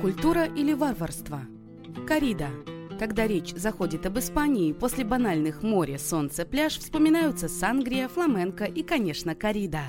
Культура или варварство? Корида. Когда речь заходит об Испании, после банальных море, солнце, пляж вспоминаются сангрия, фламенко и, конечно, корида.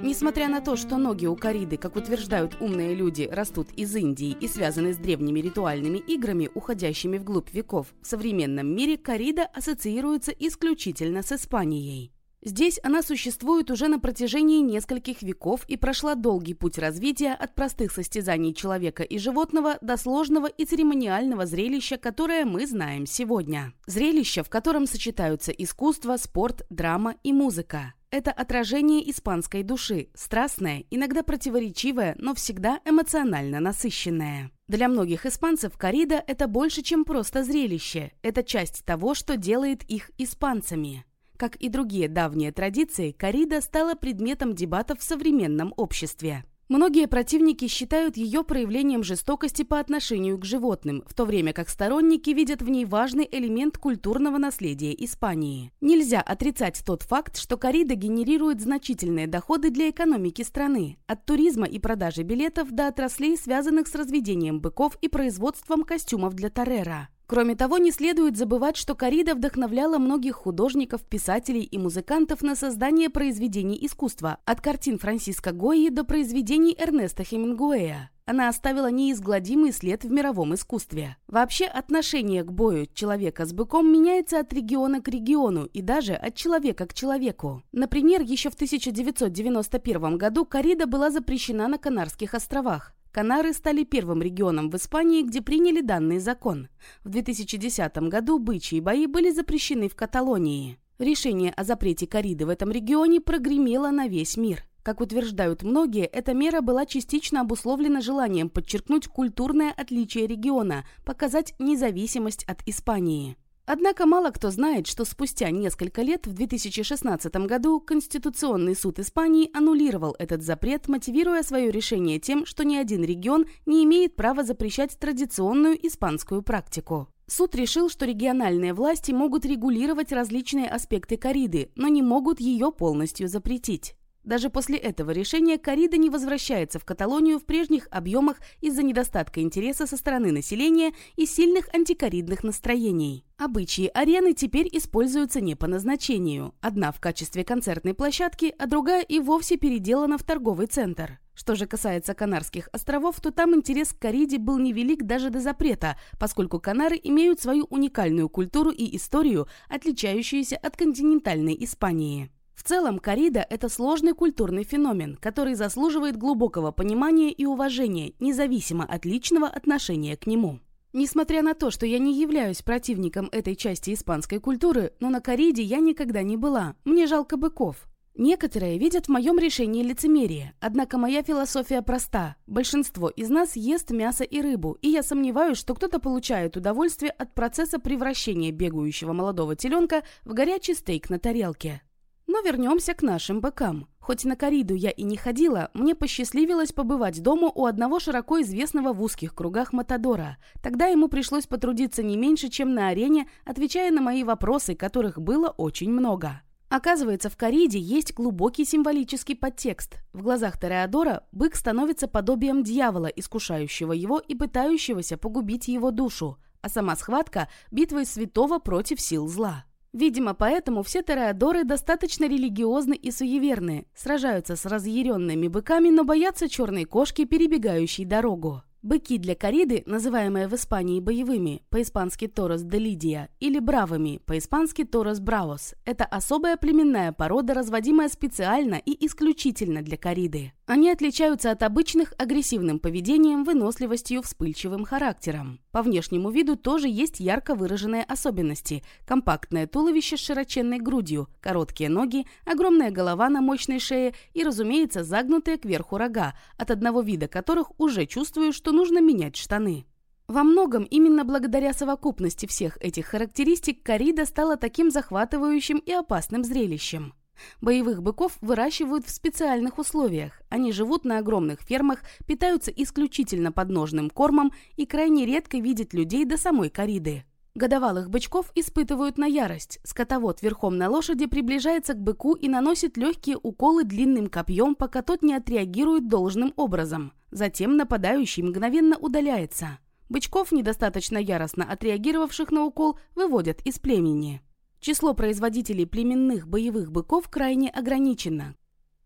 Несмотря на то, что ноги у кориды, как утверждают умные люди, растут из Индии и связаны с древними ритуальными играми, уходящими вглубь веков, в современном мире корида ассоциируется исключительно с Испанией. Здесь она существует уже на протяжении нескольких веков и прошла долгий путь развития от простых состязаний человека и животного до сложного и церемониального зрелища, которое мы знаем сегодня. Зрелище, в котором сочетаются искусство, спорт, драма и музыка. Это отражение испанской души, страстное, иногда противоречивое, но всегда эмоционально насыщенное. Для многих испанцев корида – это больше, чем просто зрелище. Это часть того, что делает их испанцами. Как и другие давние традиции, корида стала предметом дебатов в современном обществе. Многие противники считают ее проявлением жестокости по отношению к животным, в то время как сторонники видят в ней важный элемент культурного наследия Испании. Нельзя отрицать тот факт, что корида генерирует значительные доходы для экономики страны, от туризма и продажи билетов до отраслей, связанных с разведением быков и производством костюмов для Тореро. Кроме того, не следует забывать, что корида вдохновляла многих художников, писателей и музыкантов на создание произведений искусства, от картин Франсиско Гойи до произведений Эрнеста Хемингуэя. Она оставила неизгладимый след в мировом искусстве. Вообще, отношение к бою человека с быком меняется от региона к региону и даже от человека к человеку. Например, еще в 1991 году корида была запрещена на Канарских островах. Канары стали первым регионом в Испании, где приняли данный закон. В 2010 году бычьи бои были запрещены в Каталонии. Решение о запрете кориды в этом регионе прогремело на весь мир. Как утверждают многие, эта мера была частично обусловлена желанием подчеркнуть культурное отличие региона, показать независимость от Испании. Однако мало кто знает, что спустя несколько лет, в 2016 году, Конституционный суд Испании аннулировал этот запрет, мотивируя свое решение тем, что ни один регион не имеет права запрещать традиционную испанскую практику. Суд решил, что региональные власти могут регулировать различные аспекты кориды, но не могут ее полностью запретить. Даже после этого решения корида не возвращается в Каталонию в прежних объемах из-за недостатка интереса со стороны населения и сильных антикоридных настроений. Обычаи арены теперь используются не по назначению. Одна в качестве концертной площадки, а другая и вовсе переделана в торговый центр. Что же касается Канарских островов, то там интерес к кориде был невелик даже до запрета, поскольку Канары имеют свою уникальную культуру и историю, отличающуюся от континентальной Испании. В целом, корида – это сложный культурный феномен, который заслуживает глубокого понимания и уважения, независимо от личного отношения к нему. Несмотря на то, что я не являюсь противником этой части испанской культуры, но на кориде я никогда не была. Мне жалко быков. Некоторые видят в моем решении лицемерие, однако моя философия проста. Большинство из нас ест мясо и рыбу, и я сомневаюсь, что кто-то получает удовольствие от процесса превращения бегающего молодого теленка в горячий стейк на тарелке. Но вернемся к нашим быкам. Хоть на кориду я и не ходила, мне посчастливилось побывать дома у одного широко известного в узких кругах Матадора. Тогда ему пришлось потрудиться не меньше, чем на арене, отвечая на мои вопросы, которых было очень много. Оказывается, в кориде есть глубокий символический подтекст. В глазах Тореадора бык становится подобием дьявола, искушающего его и пытающегося погубить его душу, а сама схватка – битвой святого против сил зла. Видимо, поэтому все тореадоры достаточно религиозны и суеверны, сражаются с разъяренными быками, но боятся черной кошки, перебегающей дорогу. Быки для кориды, называемые в Испании боевыми, по-испански Торос де Лидия, или бравыми, по-испански Торос бравос, это особая племенная порода, разводимая специально и исключительно для кориды. Они отличаются от обычных агрессивным поведением, выносливостью, вспыльчивым характером. По внешнему виду тоже есть ярко выраженные особенности. Компактное туловище с широченной грудью, короткие ноги, огромная голова на мощной шее и, разумеется, загнутые кверху рога, от одного вида которых уже чувствую, что нужно менять штаны. Во многом именно благодаря совокупности всех этих характеристик корида стала таким захватывающим и опасным зрелищем. Боевых быков выращивают в специальных условиях. Они живут на огромных фермах, питаются исключительно подножным кормом и крайне редко видят людей до самой кориды. Годовалых бычков испытывают на ярость. Скотовод верхом на лошади приближается к быку и наносит легкие уколы длинным копьем, пока тот не отреагирует должным образом. Затем нападающий мгновенно удаляется. Бычков, недостаточно яростно отреагировавших на укол, выводят из племени. Число производителей племенных боевых быков крайне ограничено.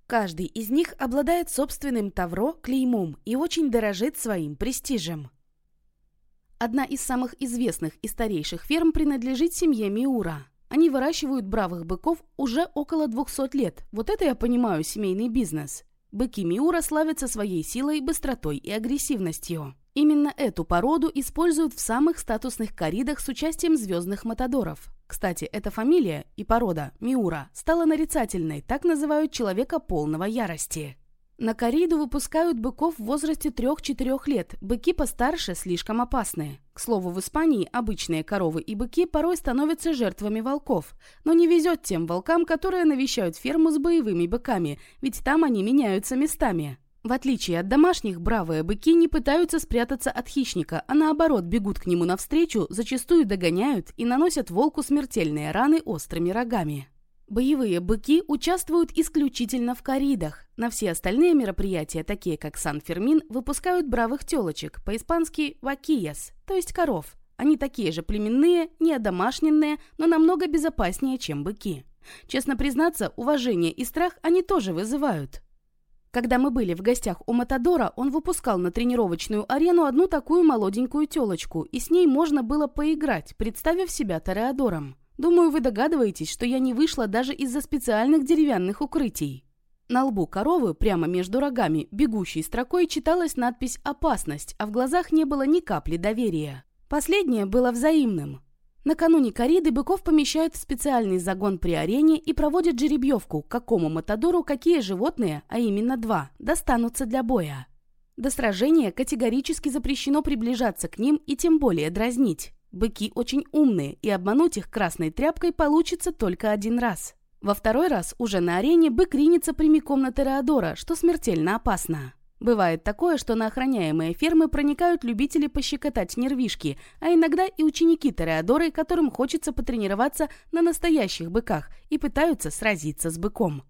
Каждый из них обладает собственным тавро, клеймом и очень дорожит своим престижем. Одна из самых известных и старейших ферм принадлежит семье Миура. Они выращивают бравых быков уже около 200 лет. Вот это я понимаю семейный бизнес. Быки Миура славятся своей силой, быстротой и агрессивностью. Именно эту породу используют в самых статусных коридах с участием звездных матадоров. Кстати, эта фамилия и порода Миура стала нарицательной, так называют человека полного ярости. На кориду выпускают быков в возрасте 3-4 лет. Быки постарше слишком опасные. К слову, в Испании обычные коровы и быки порой становятся жертвами волков. Но не везет тем волкам, которые навещают ферму с боевыми быками, ведь там они меняются местами. В отличие от домашних, бравые быки не пытаются спрятаться от хищника, а наоборот бегут к нему навстречу, зачастую догоняют и наносят волку смертельные раны острыми рогами. Боевые быки участвуют исключительно в коридах. На все остальные мероприятия, такие как Сан-Фермин, выпускают бравых телочек, по-испански «вакияс», то есть коров. Они такие же племенные, не одомашненные, но намного безопаснее, чем быки. Честно признаться, уважение и страх они тоже вызывают. Когда мы были в гостях у Матадора, он выпускал на тренировочную арену одну такую молоденькую телочку, и с ней можно было поиграть, представив себя Тореадором. Думаю, вы догадываетесь, что я не вышла даже из-за специальных деревянных укрытий. На лбу коровы, прямо между рогами, бегущей строкой читалась надпись «Опасность», а в глазах не было ни капли доверия. Последнее было взаимным. Накануне кориды быков помещают в специальный загон при арене и проводят жеребьевку, какому матадору какие животные, а именно два, достанутся для боя. До сражения категорически запрещено приближаться к ним и тем более дразнить. Быки очень умные, и обмануть их красной тряпкой получится только один раз. Во второй раз уже на арене бык ринется прямиком на Тереадора, что смертельно опасно. Бывает такое, что на охраняемые фермы проникают любители пощекотать нервишки, а иногда и ученики Тореадоры, которым хочется потренироваться на настоящих быках и пытаются сразиться с быком.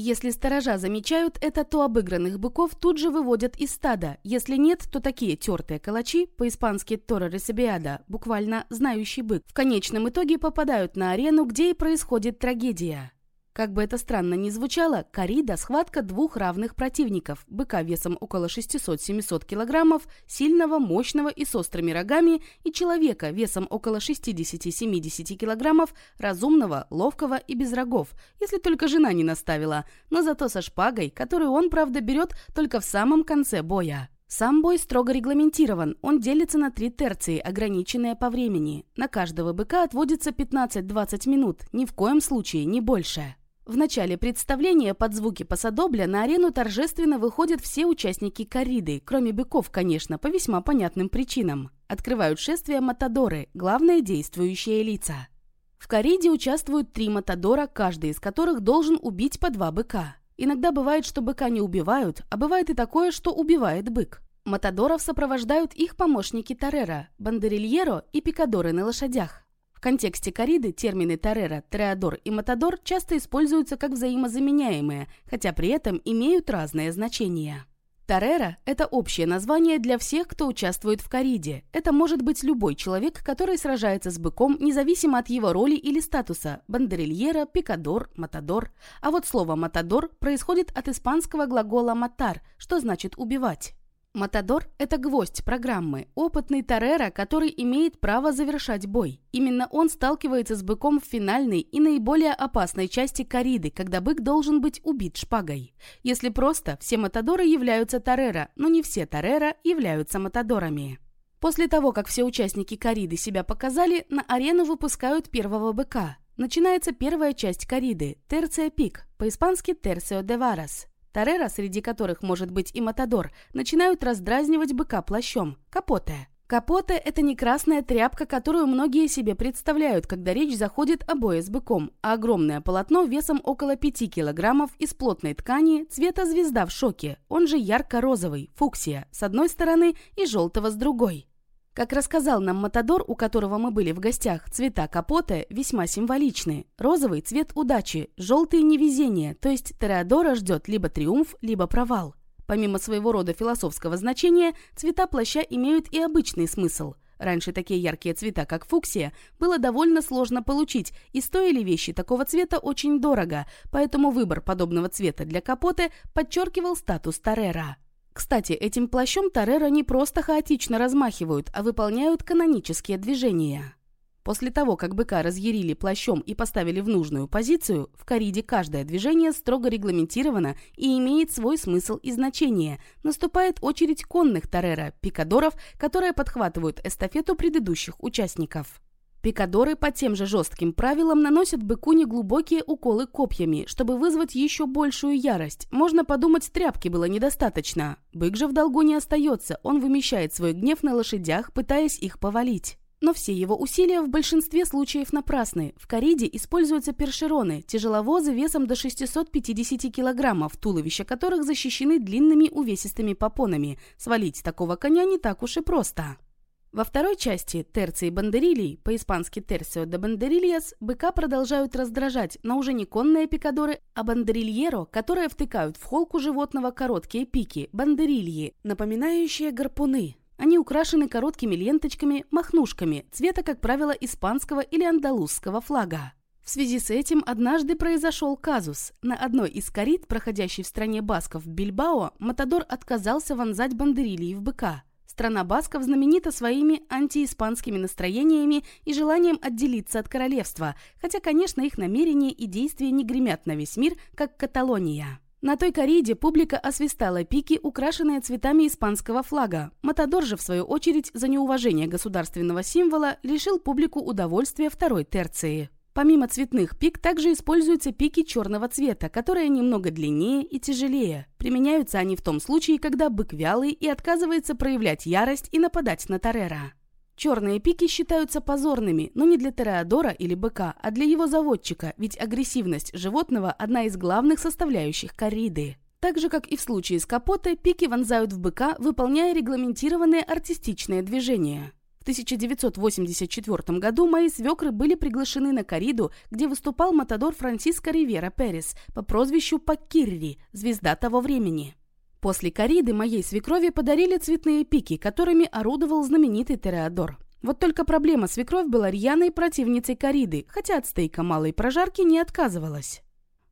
Если сторожа замечают это, то обыгранных быков тут же выводят из стада. Если нет, то такие тертые калачи, по-испански «тора ресебиада», буквально «знающий бык», в конечном итоге попадают на арену, где и происходит трагедия. Как бы это странно ни звучало, корида – схватка двух равных противников – быка весом около 600-700 килограммов, сильного, мощного и с острыми рогами, и человека весом около 60-70 килограммов, разумного, ловкого и без рогов, если только жена не наставила, но зато со шпагой, которую он, правда, берет только в самом конце боя. Сам бой строго регламентирован, он делится на три терции, ограниченные по времени. На каждого быка отводится 15-20 минут, ни в коем случае не больше. В начале представления под звуки посадобля на арену торжественно выходят все участники корриды, кроме быков, конечно, по весьма понятным причинам. Открывают шествие матадоры, главные действующие лица. В корриде участвуют три матадора, каждый из которых должен убить по два быка. Иногда бывает, что быка не убивают, а бывает и такое, что убивает бык. Матадоров сопровождают их помощники Тарера, бандерильеро и пикадоры на лошадях. В контексте кориды термины Тарера, Тореадор и Матадор часто используются как взаимозаменяемые, хотя при этом имеют разное значение. Тарера – это общее название для всех, кто участвует в кориде. Это может быть любой человек, который сражается с быком, независимо от его роли или статуса – бандерильера, пикадор, матадор. А вот слово «матадор» происходит от испанского глагола «матар», что значит «убивать». Матадор – это гвоздь программы, опытный Тореро, который имеет право завершать бой. Именно он сталкивается с быком в финальной и наиболее опасной части кориды, когда бык должен быть убит шпагой. Если просто, все Матадоры являются Тореро, но не все Тореро являются Матадорами. После того, как все участники кориды себя показали, на арену выпускают первого быка. Начинается первая часть кориды – терция пик, по-испански терцио де варас. Тарера, среди которых может быть и Матадор, начинают раздразнивать быка плащом – капоте. Капоте – это не красная тряпка, которую многие себе представляют, когда речь заходит о бое с быком, а огромное полотно весом около 5 килограммов из плотной ткани цвета звезда в шоке, он же ярко-розовый, фуксия, с одной стороны и желтого с другой. Как рассказал нам Матадор, у которого мы были в гостях, цвета капота весьма символичны. Розовый – цвет удачи, желтый – невезение, то есть Тореадора ждет либо триумф, либо провал. Помимо своего рода философского значения, цвета плаща имеют и обычный смысл. Раньше такие яркие цвета, как фуксия, было довольно сложно получить, и стоили вещи такого цвета очень дорого, поэтому выбор подобного цвета для капоты подчеркивал статус Тарера. Кстати, этим плащом Тарера не просто хаотично размахивают, а выполняют канонические движения. После того, как быка разъярили плащом и поставили в нужную позицию, в кориде каждое движение строго регламентировано и имеет свой смысл и значение. Наступает очередь конных тарера, пикадоров, которые подхватывают эстафету предыдущих участников. Пикадоры по тем же жестким правилам наносят быку неглубокие уколы копьями, чтобы вызвать еще большую ярость. Можно подумать, тряпки было недостаточно. Бык же в долгу не остается, он вымещает свой гнев на лошадях, пытаясь их повалить. Но все его усилия в большинстве случаев напрасны. В кориде используются першероны, тяжеловозы весом до 650 килограммов, туловища которых защищены длинными увесистыми попонами. Свалить такого коня не так уж и просто. Во второй части терции бандерилий, по-испански терцио де бандерильяс, быка продолжают раздражать, но уже не конные пикадоры, а бандерильеро, которые втыкают в холку животного короткие пики, бандерильи, напоминающие гарпуны. Они украшены короткими ленточками, махнушками, цвета, как правило, испанского или андалузского флага. В связи с этим однажды произошел казус. На одной из корит, проходящей в стране басков Бильбао, Матадор отказался вонзать бандерилии в быка. Страна басков знаменита своими антииспанскими настроениями и желанием отделиться от королевства, хотя, конечно, их намерения и действия не гремят на весь мир, как Каталония. На той кориде публика освистала пики, украшенные цветами испанского флага. Матадор же, в свою очередь, за неуважение государственного символа, лишил публику удовольствия второй терции. Помимо цветных пик, также используются пики черного цвета, которые немного длиннее и тяжелее. Применяются они в том случае, когда бык вялый и отказывается проявлять ярость и нападать на Тарера. Черные пики считаются позорными, но не для Тореадора или быка, а для его заводчика, ведь агрессивность животного – одна из главных составляющих корриды. Так же, как и в случае с капотой, пики вонзают в быка, выполняя регламентированные артистичные движения. В 1984 году мои свекры были приглашены на кориду, где выступал матадор Франсиско Ривера Перес по прозвищу Паккирри, звезда того времени. После кориды моей свекрови подарили цветные пики, которыми орудовал знаменитый Тереадор. Вот только проблема свекровь была рьяной противницей кориды, хотя от стейка малой прожарки не отказывалась.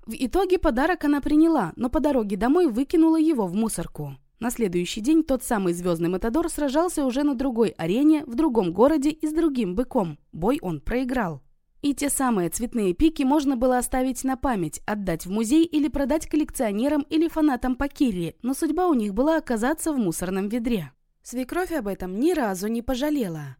В итоге подарок она приняла, но по дороге домой выкинула его в мусорку. На следующий день тот самый звездный Матадор сражался уже на другой арене, в другом городе и с другим быком. Бой он проиграл. И те самые цветные пики можно было оставить на память, отдать в музей или продать коллекционерам или фанатам по Кирри, но судьба у них была оказаться в мусорном ведре. Свекровь об этом ни разу не пожалела.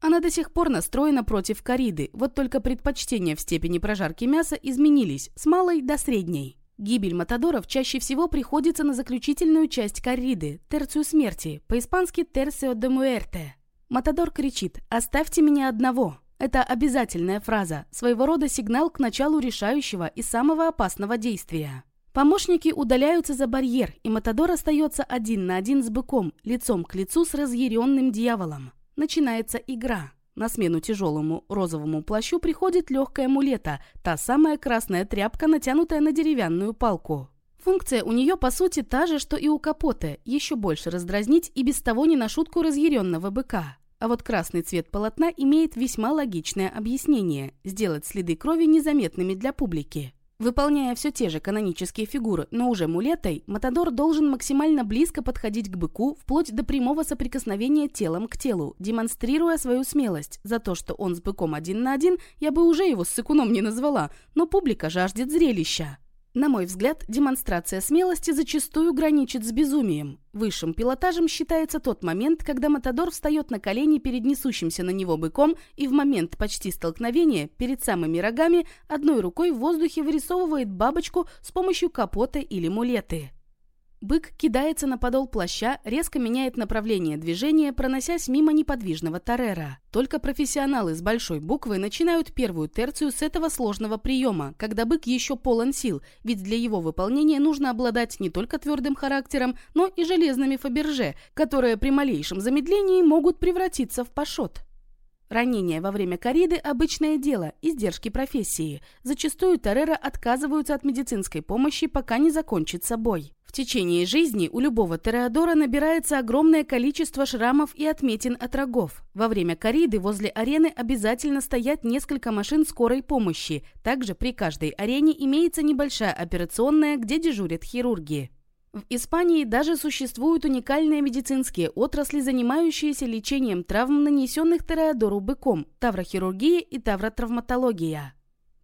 Она до сих пор настроена против кориды, вот только предпочтения в степени прожарки мяса изменились с малой до средней. Гибель матадоров чаще всего приходится на заключительную часть корриды, терцию смерти, по-испански «терцио де муэрте». Матадор кричит «Оставьте меня одного!» Это обязательная фраза, своего рода сигнал к началу решающего и самого опасного действия. Помощники удаляются за барьер, и Матадор остается один на один с быком, лицом к лицу с разъяренным дьяволом. Начинается игра. На смену тяжелому розовому плащу приходит легкая мулета, та самая красная тряпка, натянутая на деревянную палку. Функция у нее, по сути, та же, что и у капота, еще больше раздразнить и без того не на шутку разъяренного быка. А вот красный цвет полотна имеет весьма логичное объяснение – сделать следы крови незаметными для публики. Выполняя все те же канонические фигуры, но уже мулетой, Матадор должен максимально близко подходить к быку, вплоть до прямого соприкосновения телом к телу, демонстрируя свою смелость. За то, что он с быком один на один, я бы уже его с сыкуном не назвала, но публика жаждет зрелища. На мой взгляд, демонстрация смелости зачастую граничит с безумием. Высшим пилотажем считается тот момент, когда Матадор встает на колени перед несущимся на него быком и в момент почти столкновения перед самыми рогами одной рукой в воздухе вырисовывает бабочку с помощью капота или мулеты. Бык кидается на подол плаща, резко меняет направление движения, проносясь мимо неподвижного Тарера. Только профессионалы с большой буквы начинают первую терцию с этого сложного приема, когда бык еще полон сил, ведь для его выполнения нужно обладать не только твердым характером, но и железными фаберже, которые при малейшем замедлении могут превратиться в пашот. Ранения во время кориды – обычное дело, издержки профессии. Зачастую Террера отказываются от медицинской помощи, пока не закончится бой. В течение жизни у любого Тореадора набирается огромное количество шрамов и отметин от рогов. Во время кориды возле арены обязательно стоят несколько машин скорой помощи. Также при каждой арене имеется небольшая операционная, где дежурят хирурги. В Испании даже существуют уникальные медицинские отрасли, занимающиеся лечением травм, нанесенных Тореадору быком, таврохирургия и тавротравматология.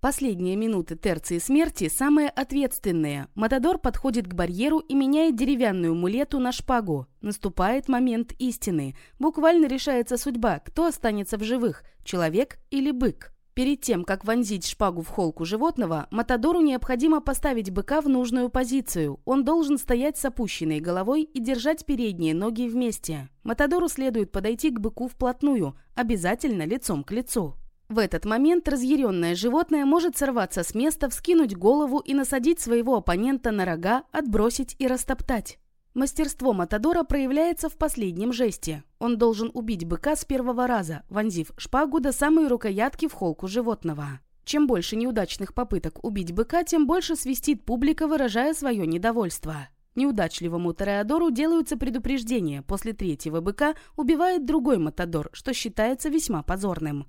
Последние минуты терции смерти самые ответственные. Матадор подходит к барьеру и меняет деревянную мулету на шпагу. Наступает момент истины. Буквально решается судьба, кто останется в живых – человек или бык. Перед тем, как вонзить шпагу в холку животного, Матадору необходимо поставить быка в нужную позицию. Он должен стоять с опущенной головой и держать передние ноги вместе. Матадору следует подойти к быку вплотную, обязательно лицом к лицу. В этот момент разъяренное животное может сорваться с места, вскинуть голову и насадить своего оппонента на рога, отбросить и растоптать. Мастерство Матадора проявляется в последнем жесте. Он должен убить быка с первого раза, вонзив шпагу до самой рукоятки в холку животного. Чем больше неудачных попыток убить быка, тем больше свистит публика, выражая свое недовольство. Неудачливому Тореадору делаются предупреждения. После третьего быка убивает другой Матадор, что считается весьма позорным.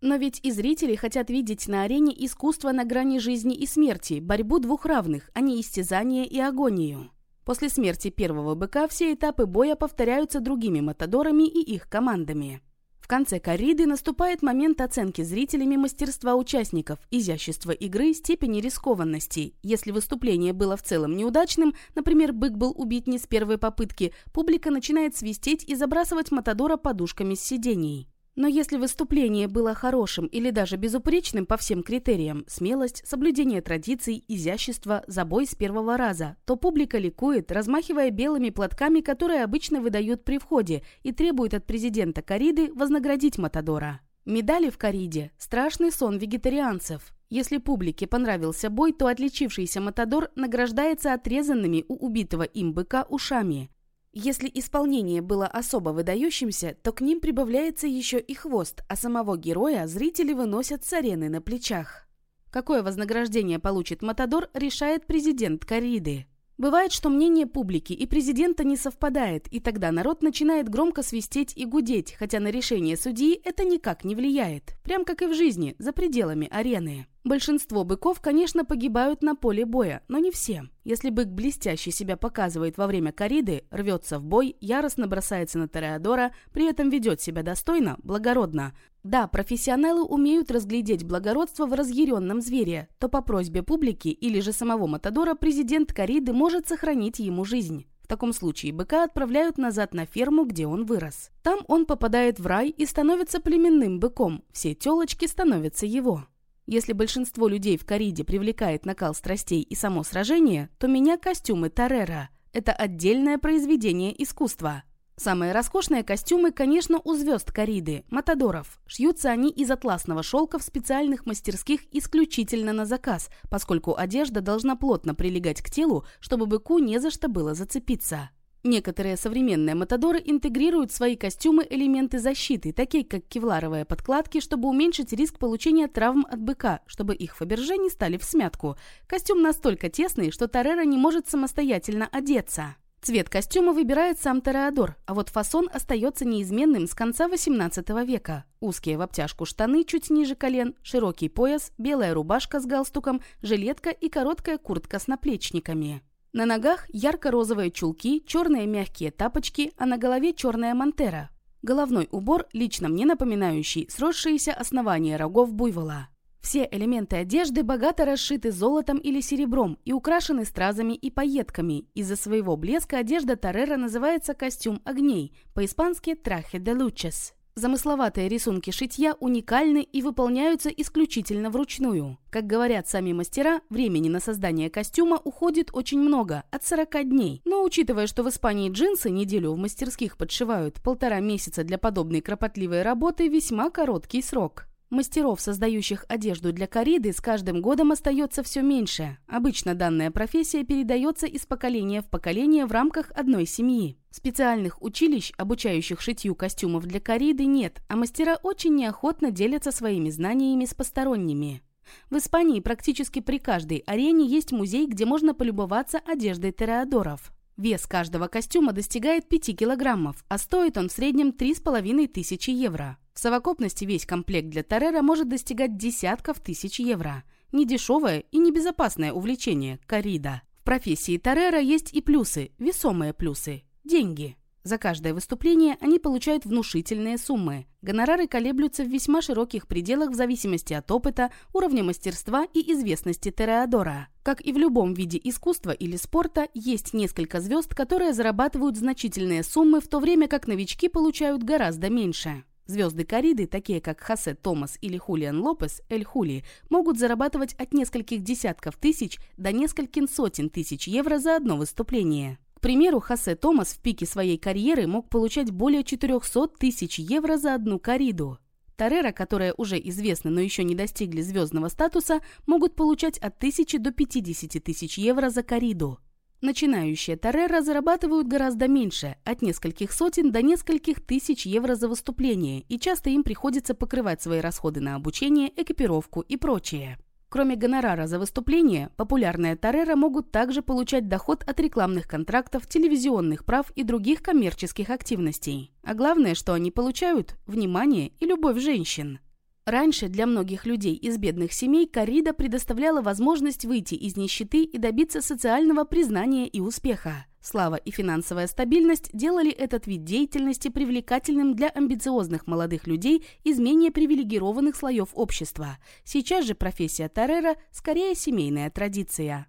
Но ведь и зрители хотят видеть на арене искусство на грани жизни и смерти, борьбу двух равных, а не истязание и агонию. После смерти первого быка все этапы боя повторяются другими матадорами и их командами. В конце корриды наступает момент оценки зрителями мастерства участников, изящества игры, степени рискованности. Если выступление было в целом неудачным, например, бык был убит не с первой попытки, публика начинает свистеть и забрасывать матадора подушками с сидений. Но если выступление было хорошим или даже безупречным по всем критериям – смелость, соблюдение традиций, изящество, забой с первого раза, то публика ликует, размахивая белыми платками, которые обычно выдают при входе, и требует от президента Кориды вознаградить Матадора. Медали в Кориде – страшный сон вегетарианцев. Если публике понравился бой, то отличившийся Матадор награждается отрезанными у убитого им быка ушами. Если исполнение было особо выдающимся, то к ним прибавляется еще и хвост, а самого героя зрители выносят с арены на плечах. Какое вознаграждение получит Матадор, решает президент Кариды. Бывает, что мнение публики и президента не совпадает, и тогда народ начинает громко свистеть и гудеть, хотя на решение судьи это никак не влияет. Прям как и в жизни, за пределами арены. Большинство быков, конечно, погибают на поле боя, но не все. Если бык блестяще себя показывает во время кориды, рвется в бой, яростно бросается на Тореадора, при этом ведет себя достойно, благородно. Да, профессионалы умеют разглядеть благородство в разъяренном звере, то по просьбе публики или же самого Матадора президент кориды может сохранить ему жизнь. В таком случае быка отправляют назад на ферму, где он вырос. Там он попадает в рай и становится племенным быком, все телочки становятся его. Если большинство людей в кориде привлекает накал страстей и само сражение, то меня костюмы Тарера. Это отдельное произведение искусства. Самые роскошные костюмы, конечно, у звезд кориды, матадоров. Шьются они из атласного шелка в специальных мастерских исключительно на заказ, поскольку одежда должна плотно прилегать к телу, чтобы быку не за что было зацепиться. Некоторые современные матадоры интегрируют в свои костюмы элементы защиты, такие как кевларовые подкладки, чтобы уменьшить риск получения травм от быка, чтобы их Фаберже не стали в смятку. Костюм настолько тесный, что Тарера не может самостоятельно одеться. Цвет костюма выбирает сам Тореадор, а вот фасон остается неизменным с конца 18 века. Узкие в обтяжку штаны чуть ниже колен, широкий пояс, белая рубашка с галстуком, жилетка и короткая куртка с наплечниками. На ногах ярко-розовые чулки, черные мягкие тапочки, а на голове черная мантера. Головной убор, лично мне напоминающий сросшиеся основания рогов буйвола. Все элементы одежды богато расшиты золотом или серебром и украшены стразами и пайетками. Из-за своего блеска одежда Таррера называется костюм огней, по-испански «трахе де лучес». Замысловатые рисунки шитья уникальны и выполняются исключительно вручную. Как говорят сами мастера, времени на создание костюма уходит очень много, от 40 дней. Но учитывая, что в Испании джинсы неделю в мастерских подшивают, полтора месяца для подобной кропотливой работы весьма короткий срок. Мастеров, создающих одежду для кориды, с каждым годом остается все меньше. Обычно данная профессия передается из поколения в поколение в рамках одной семьи. Специальных училищ, обучающих шитью костюмов для кориды, нет, а мастера очень неохотно делятся своими знаниями с посторонними. В Испании практически при каждой арене есть музей, где можно полюбоваться одеждой тереадоров. Вес каждого костюма достигает 5 килограммов, а стоит он в среднем 3,5 тысячи евро. Совокупности весь комплект для Торрера может достигать десятков тысяч евро. Недешевое и небезопасное увлечение – коррида. В профессии Торрера есть и плюсы, весомые плюсы – деньги. За каждое выступление они получают внушительные суммы. Гонорары колеблются в весьма широких пределах в зависимости от опыта, уровня мастерства и известности Тереадора. Как и в любом виде искусства или спорта, есть несколько звезд, которые зарабатывают значительные суммы, в то время как новички получают гораздо меньше. Звезды кориды, такие как Хосе Томас или Хулиан Лопес, Эль Хули, могут зарабатывать от нескольких десятков тысяч до нескольких сотен тысяч евро за одно выступление. К примеру, Хосе Томас в пике своей карьеры мог получать более 400 тысяч евро за одну кориду. Торрера, которые уже известны, но еще не достигли звездного статуса, могут получать от 1000 до 50 тысяч евро за кориду. Начинающие Торрера зарабатывают гораздо меньше, от нескольких сотен до нескольких тысяч евро за выступление, и часто им приходится покрывать свои расходы на обучение, экипировку и прочее. Кроме гонорара за выступление, популярные Торрера могут также получать доход от рекламных контрактов, телевизионных прав и других коммерческих активностей. А главное, что они получают – внимание и любовь женщин. Раньше для многих людей из бедных семей коррида предоставляла возможность выйти из нищеты и добиться социального признания и успеха. Слава и финансовая стабильность делали этот вид деятельности привлекательным для амбициозных молодых людей из менее привилегированных слоев общества. Сейчас же профессия Торрера скорее семейная традиция.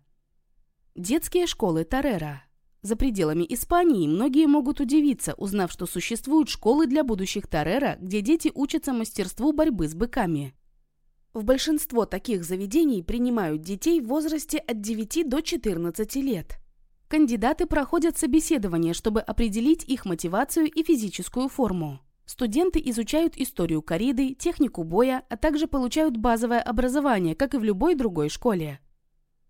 Детские школы Торрера за пределами Испании многие могут удивиться, узнав, что существуют школы для будущих Торрера, где дети учатся мастерству борьбы с быками. В большинство таких заведений принимают детей в возрасте от 9 до 14 лет. Кандидаты проходят собеседование, чтобы определить их мотивацию и физическую форму. Студенты изучают историю кориды, технику боя, а также получают базовое образование, как и в любой другой школе.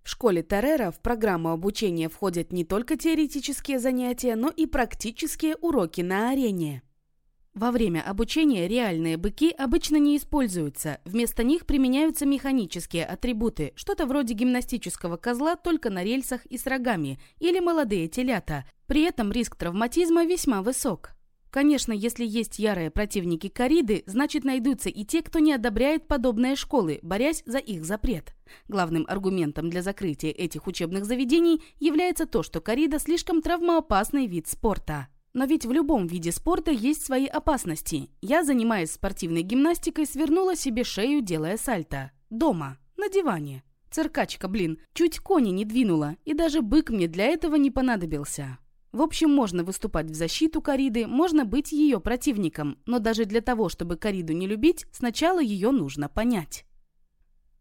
В школе Террера в программу обучения входят не только теоретические занятия, но и практические уроки на арене. Во время обучения реальные быки обычно не используются, вместо них применяются механические атрибуты, что-то вроде гимнастического козла только на рельсах и с рогами, или молодые телята. При этом риск травматизма весьма высок. Конечно, если есть ярые противники кориды, значит найдутся и те, кто не одобряет подобные школы, борясь за их запрет. Главным аргументом для закрытия этих учебных заведений является то, что корида слишком травмоопасный вид спорта. Но ведь в любом виде спорта есть свои опасности. Я, занимаясь спортивной гимнастикой, свернула себе шею, делая сальто. Дома, на диване. Циркачка, блин, чуть кони не двинула, и даже бык мне для этого не понадобился. В общем, можно выступать в защиту кориды, можно быть ее противником, но даже для того, чтобы кориду не любить, сначала ее нужно понять.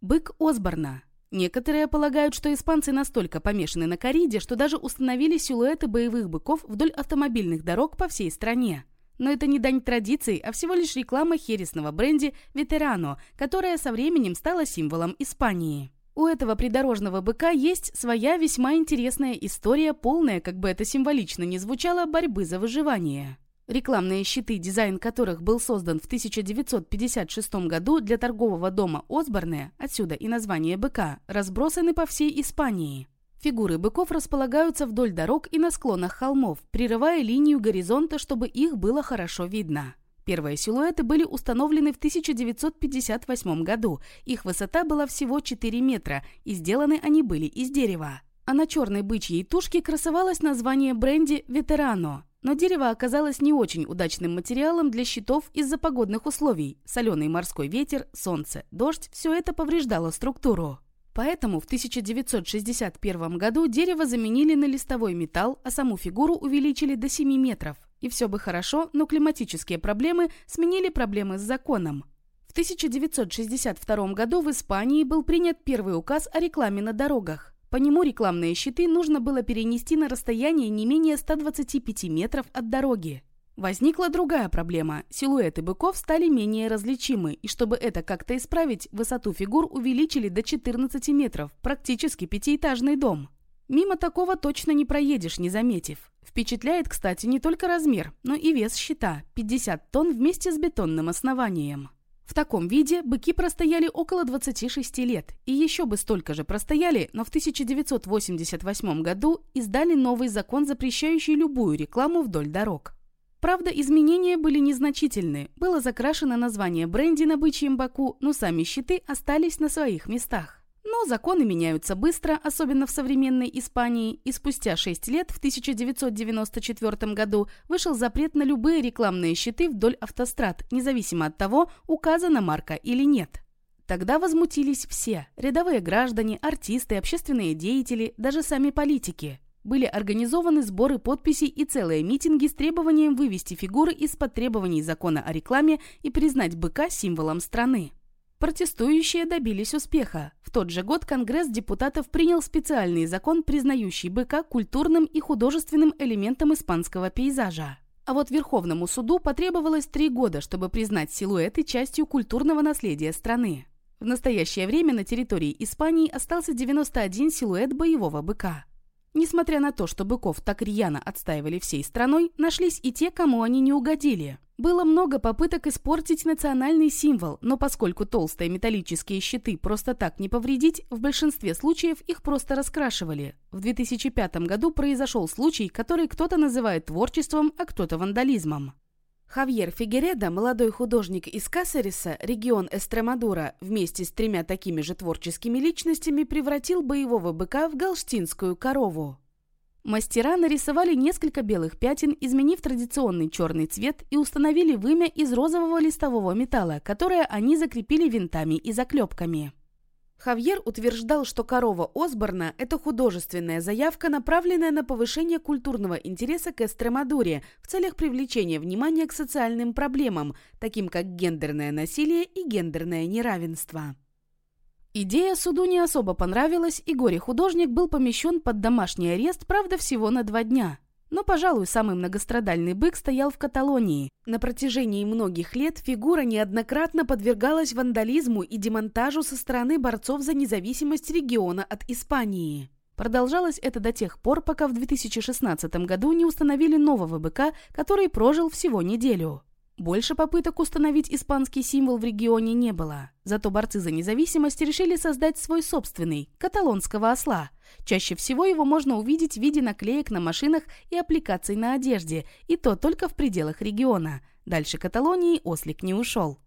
Бык Осборна. Некоторые полагают, что испанцы настолько помешаны на кориде, что даже установили силуэты боевых быков вдоль автомобильных дорог по всей стране. Но это не дань традиции, а всего лишь реклама хересного бренди «Ветерано», которая со временем стала символом Испании. У этого придорожного быка есть своя весьма интересная история, полная, как бы это символично ни звучало, борьбы за выживание. Рекламные щиты, дизайн которых был создан в 1956 году для торгового дома Осборне, отсюда и название быка, разбросаны по всей Испании. Фигуры быков располагаются вдоль дорог и на склонах холмов, прерывая линию горизонта, чтобы их было хорошо видно. Первые силуэты были установлены в 1958 году. Их высота была всего 4 метра, и сделаны они были из дерева. А на черной бычьей тушке красовалось название бренди «Ветерано». Но дерево оказалось не очень удачным материалом для щитов из-за погодных условий. Соленый морской ветер, солнце, дождь – все это повреждало структуру. Поэтому в 1961 году дерево заменили на листовой металл, а саму фигуру увеличили до 7 метров. И все бы хорошо, но климатические проблемы сменили проблемы с законом. В 1962 году в Испании был принят первый указ о рекламе на дорогах. По нему рекламные щиты нужно было перенести на расстояние не менее 125 метров от дороги. Возникла другая проблема. Силуэты быков стали менее различимы, и чтобы это как-то исправить, высоту фигур увеличили до 14 метров, практически пятиэтажный дом. Мимо такого точно не проедешь, не заметив. Впечатляет, кстати, не только размер, но и вес щита – 50 тонн вместе с бетонным основанием. В таком виде быки простояли около 26 лет, и еще бы столько же простояли, но в 1988 году издали новый закон, запрещающий любую рекламу вдоль дорог. Правда, изменения были незначительны. Было закрашено название бренди на бычьем боку, но сами щиты остались на своих местах. Но законы меняются быстро, особенно в современной Испании, и спустя 6 лет, в 1994 году, вышел запрет на любые рекламные щиты вдоль автострад, независимо от того, указана марка или нет. Тогда возмутились все – рядовые граждане, артисты, общественные деятели, даже сами политики. Были организованы сборы подписей и целые митинги с требованием вывести фигуры из-под требований закона о рекламе и признать быка символом страны. Протестующие добились успеха. В тот же год Конгресс депутатов принял специальный закон, признающий быка культурным и художественным элементом испанского пейзажа. А вот Верховному суду потребовалось три года, чтобы признать силуэты частью культурного наследия страны. В настоящее время на территории Испании остался 91 силуэт боевого быка. Несмотря на то, что быков так рьяно отстаивали всей страной, нашлись и те, кому они не угодили. Было много попыток испортить национальный символ, но поскольку толстые металлические щиты просто так не повредить, в большинстве случаев их просто раскрашивали. В 2005 году произошел случай, который кто-то называет творчеством, а кто-то вандализмом. Хавьер Фигереда, молодой художник из Касариса, регион Эстремадура, вместе с тремя такими же творческими личностями превратил боевого быка в галштинскую корову. Мастера нарисовали несколько белых пятен, изменив традиционный черный цвет и установили вымя из розового листового металла, которое они закрепили винтами и заклепками. Хавьер утверждал, что корова Осборна – это художественная заявка, направленная на повышение культурного интереса к Эстремадуре в целях привлечения внимания к социальным проблемам, таким как гендерное насилие и гендерное неравенство. Идея суду не особо понравилась, и горе-художник был помещен под домашний арест, правда, всего на два дня. Но, пожалуй, самый многострадальный бык стоял в Каталонии. На протяжении многих лет фигура неоднократно подвергалась вандализму и демонтажу со стороны борцов за независимость региона от Испании. Продолжалось это до тех пор, пока в 2016 году не установили нового быка, который прожил всего неделю. Больше попыток установить испанский символ в регионе не было. Зато борцы за независимость решили создать свой собственный – каталонского осла. Чаще всего его можно увидеть в виде наклеек на машинах и аппликаций на одежде, и то только в пределах региона. Дальше Каталонии ослик не ушел.